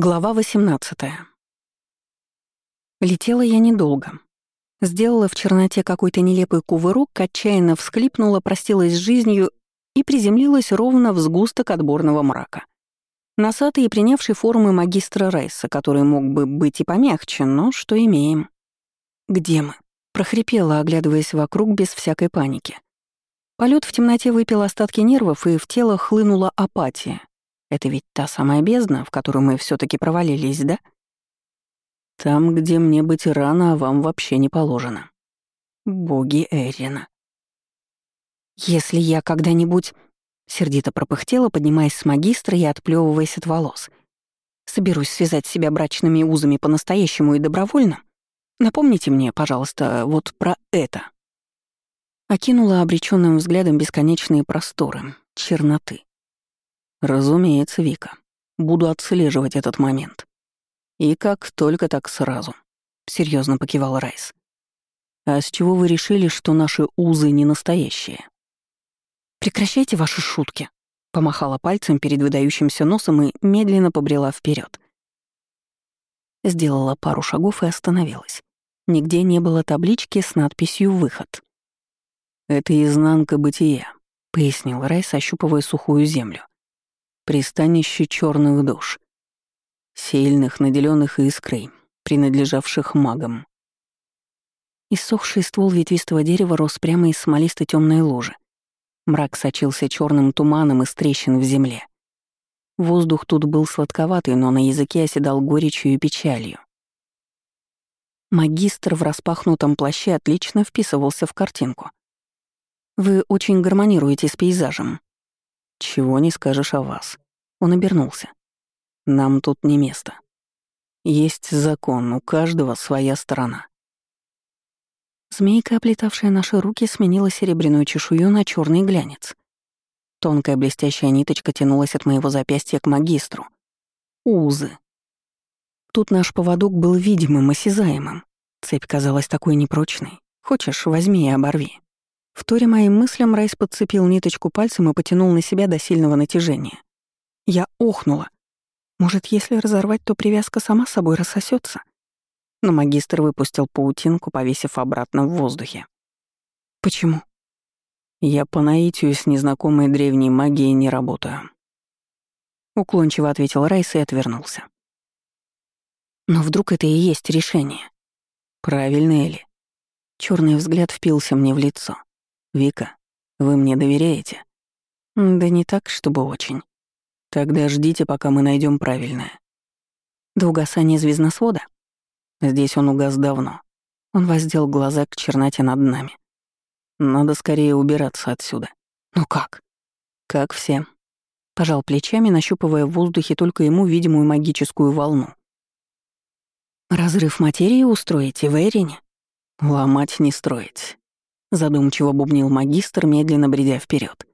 Глава 18. Летела я недолго. Сделала в черноте какой-то нелепый кувырок, отчаянно всхлипнула, простилась с жизнью и приземлилась ровно в сгусток отборного мрака. Носатый и принявший формы магистра Рейса, который мог бы быть и помягче, но что имеем. «Где мы?» — прохрипела, оглядываясь вокруг без всякой паники. Полет в темноте выпил остатки нервов, и в тело хлынула апатия, это ведь та самая бездна, в которую мы все таки провалились, да? Там, где мне быть рано, а вам вообще не положено. Боги Эрина. Если я когда-нибудь... Сердито пропыхтела, поднимаясь с магистра и отплевываясь от волос. Соберусь связать себя брачными узами по-настоящему и добровольно. Напомните мне, пожалуйста, вот про это. Окинула обреченным взглядом бесконечные просторы, черноты. Разумеется, Вика. Буду отслеживать этот момент. И как только так сразу. Серьезно покивал Райс. А с чего вы решили, что наши узы не настоящие? Прекращайте ваши шутки. Помахала пальцем перед выдающимся носом и медленно побрела вперед. Сделала пару шагов и остановилась. Нигде не было таблички с надписью «Выход». «Это изнанка бытия», — пояснил Райс, ощупывая сухую землю пристанище черных душ, сильных, наделенных искрой, принадлежавших магам. Иссохший ствол ветвистого дерева рос прямо из смолистой темной лужи. Мрак сочился черным туманом из трещин в земле. Воздух тут был сладковатый, но на языке оседал горечью и печалью. Магистр в распахнутом плаще отлично вписывался в картинку. «Вы очень гармонируете с пейзажем», «Чего не скажешь о вас». Он обернулся. «Нам тут не место. Есть закон, у каждого своя сторона». Змейка, оплетавшая наши руки, сменила серебряную чешую на черный глянец. Тонкая блестящая ниточка тянулась от моего запястья к магистру. Узы. Тут наш поводок был видимым, осязаемым. Цепь казалась такой непрочной. Хочешь, возьми и оборви. Вторя моим мыслям, Райс подцепил ниточку пальцем и потянул на себя до сильного натяжения. Я охнула. Может, если разорвать, то привязка сама собой рассосется? Но магистр выпустил паутинку, повесив обратно в воздухе. Почему? Я по наитию с незнакомой древней магией не работаю. Уклончиво ответил Райс и отвернулся. Но вдруг это и есть решение? Правильно, Эли. Черный взгляд впился мне в лицо. «Вика, вы мне доверяете?» «Да не так, чтобы очень. Тогда ждите, пока мы найдем правильное». «До угасания звездносвода?» Здесь он угас давно. Он воздел глаза к черноте над нами. «Надо скорее убираться отсюда». «Ну как?» «Как все». Пожал плечами, нащупывая в воздухе только ему видимую магическую волну. «Разрыв материи устроите в Эрине?» «Ломать не строить задумчиво бубнил магистр, медленно бредя вперед.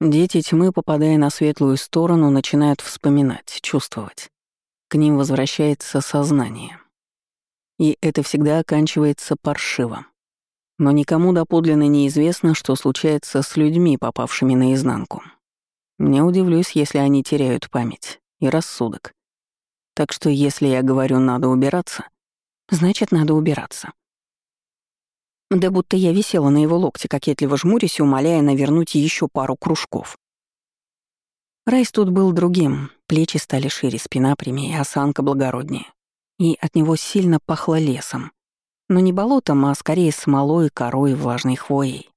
Дети тьмы, попадая на светлую сторону, начинают вспоминать, чувствовать. К ним возвращается сознание. И это всегда оканчивается паршиво. Но никому доподлинно неизвестно, что случается с людьми, попавшими наизнанку. Не удивлюсь, если они теряют память и рассудок. Так что если я говорю «надо убираться», значит, надо убираться. Да будто я висела на его локте, кокетливо жмурясь и умоляя навернуть еще пару кружков. Райс тут был другим, плечи стали шире, спина прямее, осанка благороднее. И от него сильно пахло лесом. Но не болотом, а скорее смолой, корой, влажной хвоей.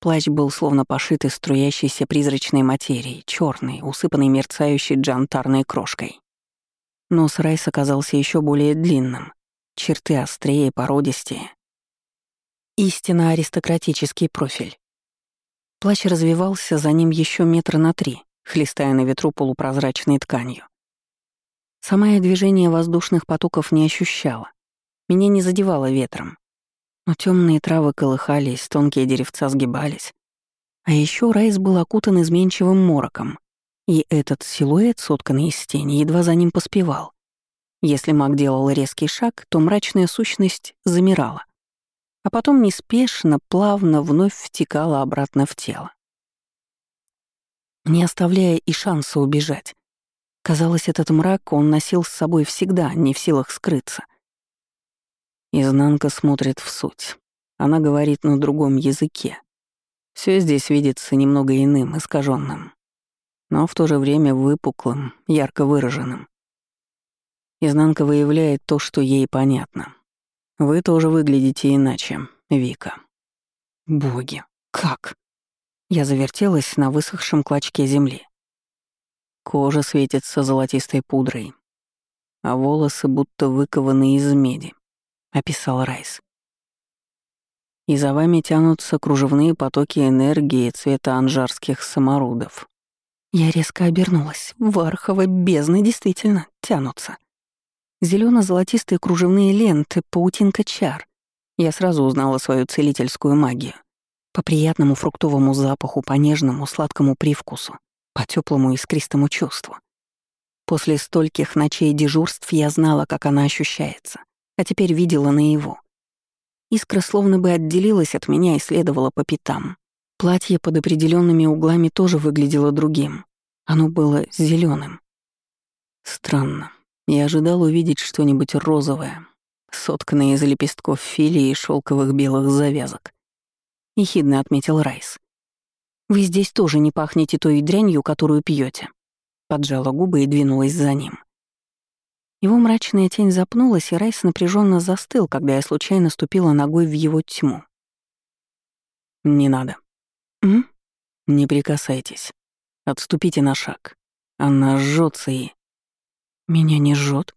Плащ был словно пошит из струящейся призрачной материи, черный, усыпанный мерцающей джантарной крошкой. Нос Райс оказался еще более длинным, черты острее, породистее, Истинно аристократический профиль. Плащ развивался за ним еще метра на три, хлестая на ветру полупрозрачной тканью. Сама я движение воздушных потоков не ощущала. Меня не задевало ветром. Но темные травы колыхались, тонкие деревца сгибались. А еще Райс был окутан изменчивым мороком, и этот силуэт, сотканный из тени, едва за ним поспевал. Если маг делал резкий шаг, то мрачная сущность замирала а потом неспешно, плавно вновь втекала обратно в тело. Не оставляя и шанса убежать. Казалось, этот мрак он носил с собой всегда, не в силах скрыться. Изнанка смотрит в суть. Она говорит на другом языке. Все здесь видится немного иным, искаженным, но в то же время выпуклым, ярко выраженным. Изнанка выявляет то, что ей понятно. Вы тоже выглядите иначе, Вика. Боги, как? Я завертелась на высохшем клочке земли. Кожа светится золотистой пудрой, а волосы будто выкованы из меди, описал Райс. И за вами тянутся кружевные потоки энергии цвета анжарских саморудов. Я резко обернулась. Вархова бездны действительно тянутся. Зелено золотистые кружевные ленты, паутинка чар. Я сразу узнала свою целительскую магию. По приятному фруктовому запаху, по нежному сладкому привкусу, по теплому искристому чувству. После стольких ночей дежурств я знала, как она ощущается, а теперь видела наяву. Искра словно бы отделилась от меня и следовала по пятам. Платье под определенными углами тоже выглядело другим. Оно было зеленым. Странно. Я ожидал увидеть что-нибудь розовое, сотканное из лепестков филии и шелковых белых завязок. Ехидно отметил Райс. «Вы здесь тоже не пахнете той дрянью, которую пьете. Поджала губы и двинулась за ним. Его мрачная тень запнулась, и Райс напряженно застыл, когда я случайно ступила ногой в его тьму. «Не надо». «М?» «Не прикасайтесь. Отступите на шаг. Она жжется и...» «Меня не жжет.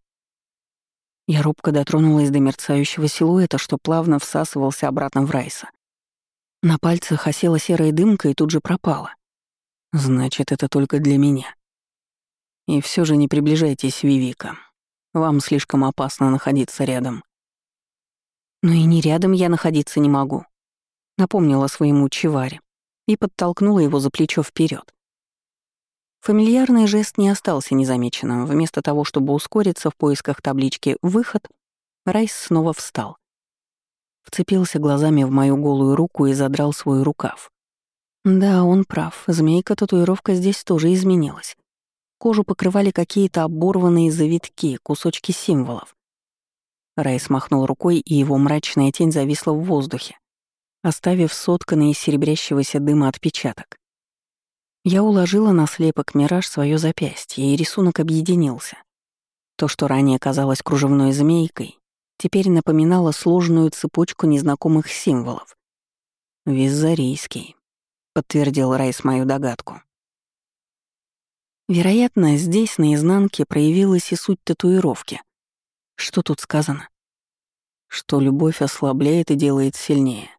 Я робко дотронулась до мерцающего силуэта, что плавно всасывался обратно в Райса. На пальцах осела серая дымка и тут же пропала. «Значит, это только для меня. И все же не приближайтесь, Вивика. Вам слишком опасно находиться рядом. Но и не рядом я находиться не могу. Напомнила своему чеваре и подтолкнула его за плечо вперед. Фамильярный жест не остался незамеченным. Вместо того, чтобы ускориться в поисках таблички «Выход», Райс снова встал. Вцепился глазами в мою голую руку и задрал свой рукав. Да, он прав, змейка-татуировка здесь тоже изменилась. Кожу покрывали какие-то оборванные завитки, кусочки символов. Райс махнул рукой, и его мрачная тень зависла в воздухе, оставив сотканный из серебрящегося дыма отпечаток. Я уложила на слепок мираж свое запястье, и рисунок объединился. То, что ранее казалось кружевной змейкой, теперь напоминало сложную цепочку незнакомых символов. «Визарийский», — подтвердил Райс мою догадку. Вероятно, здесь, на изнанке, проявилась и суть татуировки. Что тут сказано? Что любовь ослабляет и делает сильнее.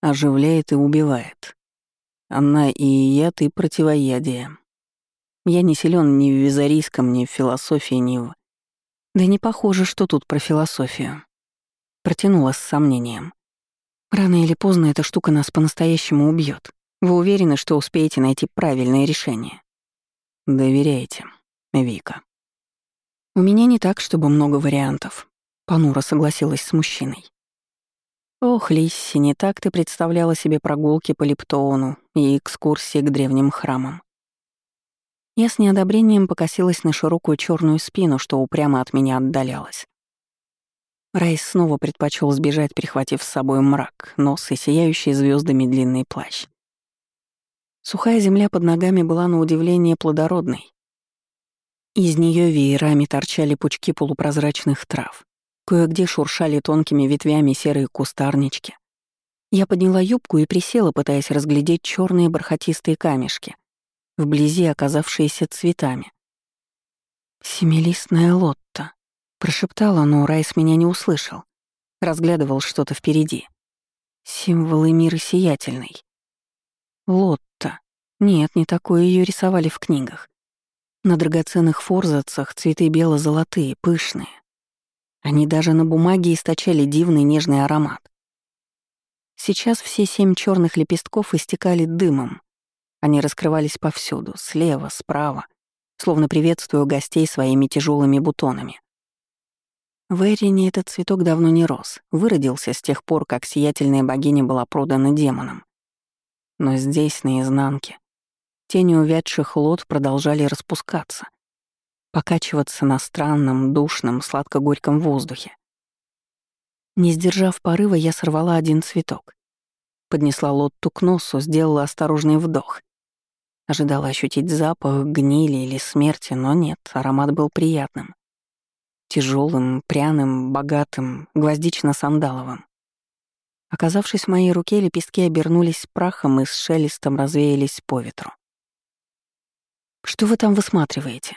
Оживляет и убивает. Она и яд, и противоядие. Я не силен ни в визарийском, ни в философии, ни в... Да не похоже, что тут про философию. Протянула с сомнением. Рано или поздно эта штука нас по-настоящему убьет. Вы уверены, что успеете найти правильное решение? Доверяйте, Вика. У меня не так, чтобы много вариантов. Панура согласилась с мужчиной. Ох, Лисси, не так ты представляла себе прогулки по Лептоуну и экскурсии к древним храмам. Я с неодобрением покосилась на широкую черную спину, что упрямо от меня отдалялась. Райс снова предпочел сбежать, прихватив с собой мрак, нос и сияющий звездами длинный плащ. Сухая земля под ногами была на удивление плодородной. Из нее веерами торчали пучки полупрозрачных трав. Кое-где шуршали тонкими ветвями серые кустарнички. Я подняла юбку и присела, пытаясь разглядеть черные бархатистые камешки, вблизи оказавшиеся цветами. «Семилистная лотта», — прошептала, но Райс меня не услышал. Разглядывал что-то впереди. Символы мира сиятельный. Лотта. Нет, не такое ее рисовали в книгах. На драгоценных форзацах цветы бело-золотые, пышные. Они даже на бумаге источали дивный нежный аромат. Сейчас все семь черных лепестков истекали дымом. Они раскрывались повсюду, слева, справа, словно приветствуя гостей своими тяжелыми бутонами. В Эрине этот цветок давно не рос, выродился с тех пор, как сиятельная богиня была продана демонам. Но здесь, на изнанке, тени увядших лот продолжали распускаться, покачиваться на странном, душном, сладко-горьком воздухе. Не сдержав порыва, я сорвала один цветок. Поднесла лотту к носу, сделала осторожный вдох. Ожидала ощутить запах гнили или смерти, но нет, аромат был приятным. Тяжелым, пряным, богатым, гвоздично-сандаловым. Оказавшись в моей руке, лепестки обернулись прахом и с шелестом развеялись по ветру. «Что вы там высматриваете?»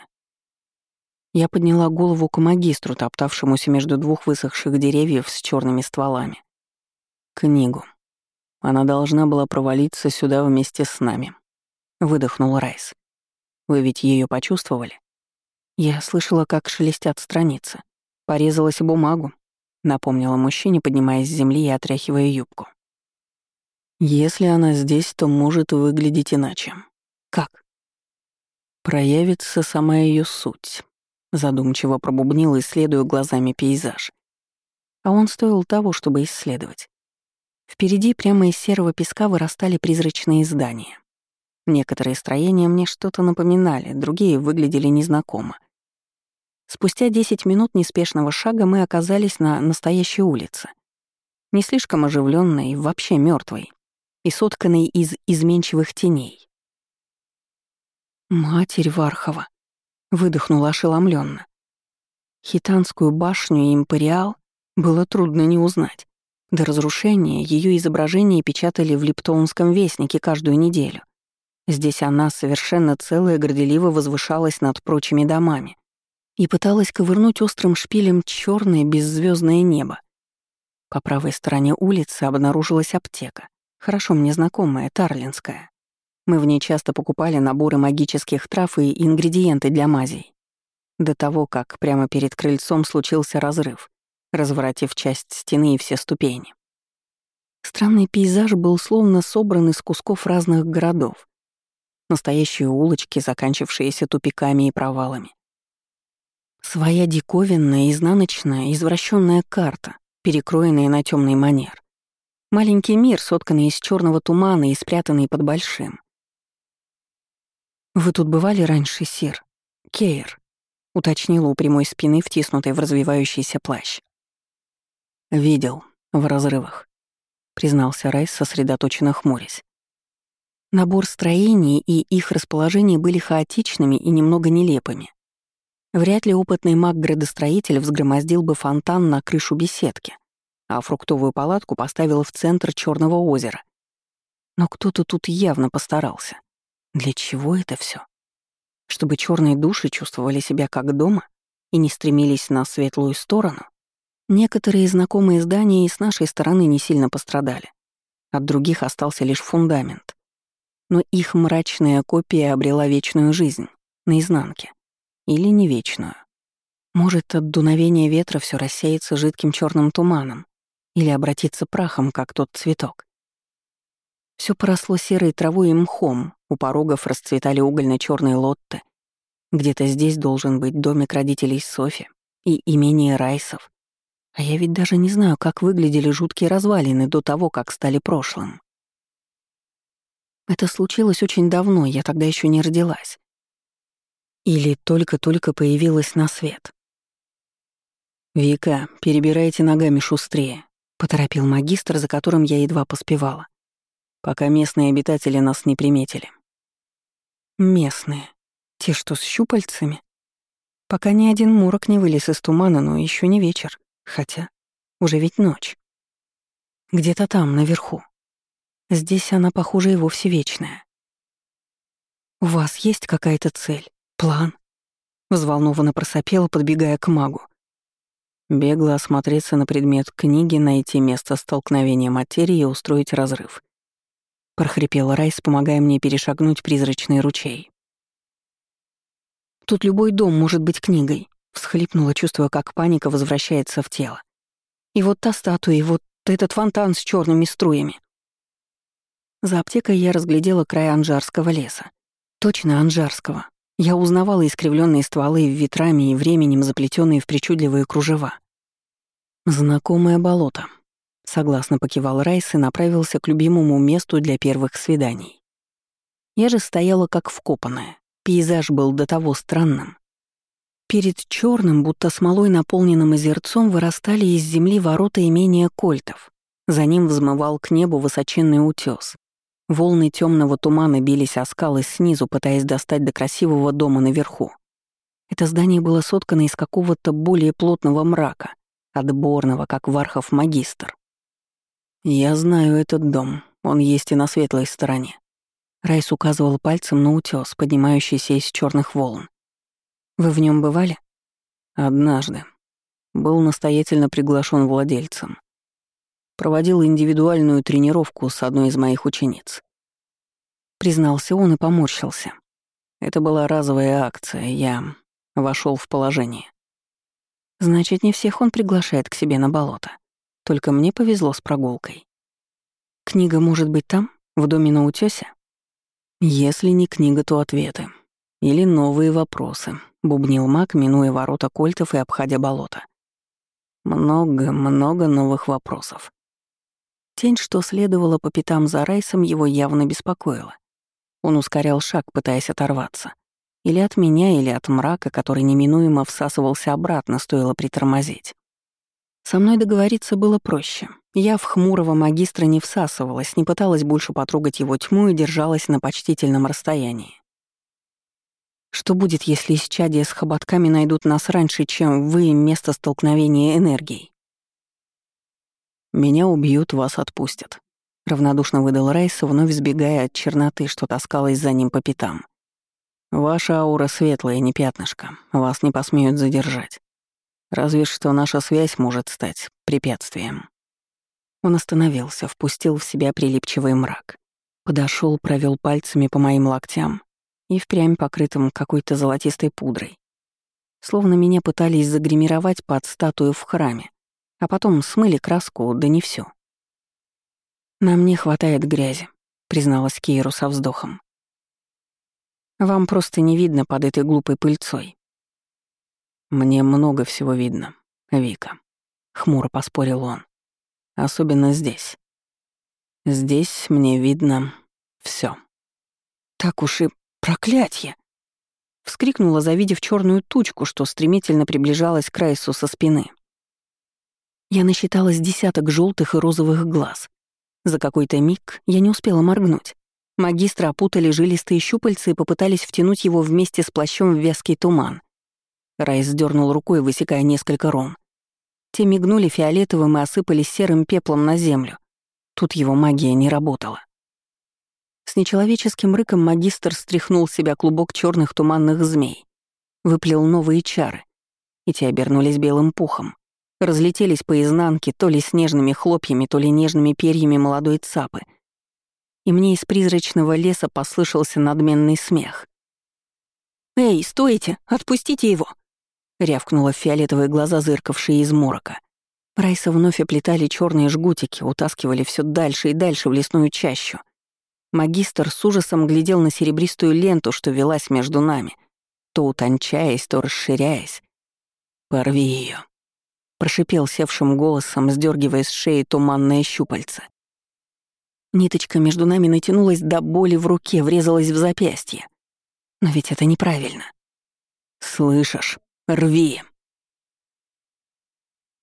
Я подняла голову к магистру, топтавшемуся между двух высохших деревьев с черными стволами. «Книгу. Она должна была провалиться сюда вместе с нами», — выдохнул Райс. «Вы ведь ее почувствовали?» Я слышала, как шелестят страницы. Порезалась бумагу, напомнила мужчине, поднимаясь с земли и отряхивая юбку. Если она здесь, то может выглядеть иначе. Как? Проявится сама ее суть. Задумчиво пробубнил, исследуя глазами пейзаж. А он стоил того, чтобы исследовать. Впереди прямо из серого песка вырастали призрачные здания. Некоторые строения мне что-то напоминали, другие выглядели незнакомо. Спустя 10 минут неспешного шага мы оказались на настоящей улице. Не слишком оживленной, вообще мертвой и сотканной из изменчивых теней. «Матерь Вархова!» Выдохнула ошеломленно. Хитанскую башню и империал было трудно не узнать. До разрушения ее изображение печатали в Липтоунском вестнике каждую неделю. Здесь она совершенно целая горделиво возвышалась над прочими домами и пыталась ковырнуть острым шпилем черное беззвездное небо. По правой стороне улицы обнаружилась аптека, хорошо мне знакомая, Тарлинская. Мы в ней часто покупали наборы магических трав и ингредиенты для мазей. До того, как прямо перед крыльцом случился разрыв, разворотив часть стены и все ступени. Странный пейзаж был словно собран из кусков разных городов. Настоящие улочки, заканчившиеся тупиками и провалами. Своя диковинная, изнаночная, извращенная карта, перекроенная на темный манер. Маленький мир, сотканный из черного тумана и спрятанный под большим. «Вы тут бывали раньше, Сир? Кейр?» — уточнила у прямой спины, втиснутой в развивающийся плащ. «Видел. В разрывах», — признался Райс, сосредоточенно хмурясь. Набор строений и их расположение были хаотичными и немного нелепыми. Вряд ли опытный маг-градостроитель взгромоздил бы фонтан на крышу беседки, а фруктовую палатку поставил в центр Черного озера. Но кто-то тут явно постарался. Для чего это все? Чтобы черные души чувствовали себя как дома и не стремились на светлую сторону? Некоторые знакомые здания и с нашей стороны не сильно пострадали. От других остался лишь фундамент. Но их мрачная копия обрела вечную жизнь, наизнанке. Или не вечную. Может, от дуновения ветра все рассеется жидким черным туманом или обратится прахом, как тот цветок. Все поросло серой травой и мхом, у порогов расцветали угольно черные лотты. Где-то здесь должен быть домик родителей Софи и имение Райсов. А я ведь даже не знаю, как выглядели жуткие развалины до того, как стали прошлым. Это случилось очень давно, я тогда еще не родилась. Или только-только появилась на свет. «Вика, перебирайте ногами шустрее», — поторопил магистр, за которым я едва поспевала пока местные обитатели нас не приметили. Местные? Те, что с щупальцами? Пока ни один мурок не вылез из тумана, но еще не вечер. Хотя, уже ведь ночь. Где-то там, наверху. Здесь она, похоже, и вовсе вечная. «У вас есть какая-то цель? План?» Взволнованно просопела, подбегая к магу. Бегло осмотреться на предмет книги, найти место столкновения материи и устроить разрыв прохрипел Райс, помогая мне перешагнуть призрачный ручей. Тут любой дом может быть книгой, всхлипнула, чувствуя, как паника возвращается в тело. И вот та статуя, и вот этот фонтан с черными струями. За аптекой я разглядела край анжарского леса. Точно анжарского. Я узнавала искривленные стволы ветрами и временем заплетенные в причудливые кружева. Знакомое болото, Согласно покивал Райс и направился к любимому месту для первых свиданий. Я же стояла как вкопанная. Пейзаж был до того странным. Перед черным, будто смолой наполненным озерцом, вырастали из земли ворота имения кольтов. За ним взмывал к небу высоченный утес. Волны темного тумана бились о скалы снизу, пытаясь достать до красивого дома наверху. Это здание было соткано из какого-то более плотного мрака, отборного, как Вархов магистр. «Я знаю этот дом, он есть и на светлой стороне». Райс указывал пальцем на утес, поднимающийся из черных волн. «Вы в нем бывали?» «Однажды. Был настоятельно приглашен владельцем. Проводил индивидуальную тренировку с одной из моих учениц. Признался он и поморщился. Это была разовая акция, я вошел в положение. Значит, не всех он приглашает к себе на болото. Только мне повезло с прогулкой. Книга может быть там, в доме на утёсе? Если не книга, то ответы. Или новые вопросы, бубнил маг, минуя ворота кольтов и обходя болото. Много-много новых вопросов. Тень, что следовала по пятам за Райсом, его явно беспокоила. Он ускорял шаг, пытаясь оторваться. Или от меня, или от мрака, который неминуемо всасывался обратно, стоило притормозить. Со мной договориться было проще. Я в хмурого магистра не всасывалась, не пыталась больше потрогать его тьму и держалась на почтительном расстоянии. Что будет, если исчадия с хоботками найдут нас раньше, чем вы место столкновения энергий? «Меня убьют, вас отпустят», — равнодушно выдал Райс, вновь сбегая от черноты, что таскалась за ним по пятам. «Ваша аура светлая, не пятнышко, вас не посмеют задержать. Разве что наша связь может стать препятствием». Он остановился, впустил в себя прилипчивый мрак. Подошел, провел пальцами по моим локтям и впрямь покрытым какой-то золотистой пудрой. Словно меня пытались загримировать под статую в храме, а потом смыли краску, да не все. «Нам не хватает грязи», — призналась Кейру со вздохом. «Вам просто не видно под этой глупой пыльцой». «Мне много всего видно, Вика», — хмуро поспорил он. «Особенно здесь. Здесь мне видно все. «Так уж и проклятье!» Вскрикнула, завидев черную тучку, что стремительно приближалась к Райсу со спины. Я насчитала десяток желтых и розовых глаз. За какой-то миг я не успела моргнуть. Магистра опутали жилистые щупальца и попытались втянуть его вместе с плащом в вязкий туман. Райс дернул рукой, высекая несколько ром. Те мигнули фиолетовым и осыпались серым пеплом на землю. Тут его магия не работала. С нечеловеческим рыком магистр стряхнул себя клубок черных туманных змей. Выплел новые чары. И те обернулись белым пухом разлетелись по изнанке то ли снежными хлопьями, то ли нежными перьями молодой цапы. И мне из призрачного леса послышался надменный смех. «Эй, стойте! Отпустите его!» — рявкнула фиолетовые глаза, зыркавшие из морока. Райса вновь оплетали черные жгутики, утаскивали все дальше и дальше в лесную чащу. Магистр с ужасом глядел на серебристую ленту, что велась между нами, то утончаясь, то расширяясь. «Порви ее, прошипел севшим голосом, сдергивая с шеи туманное щупальце. Ниточка между нами натянулась до боли в руке, врезалась в запястье. Но ведь это неправильно. «Слышишь? Рви!»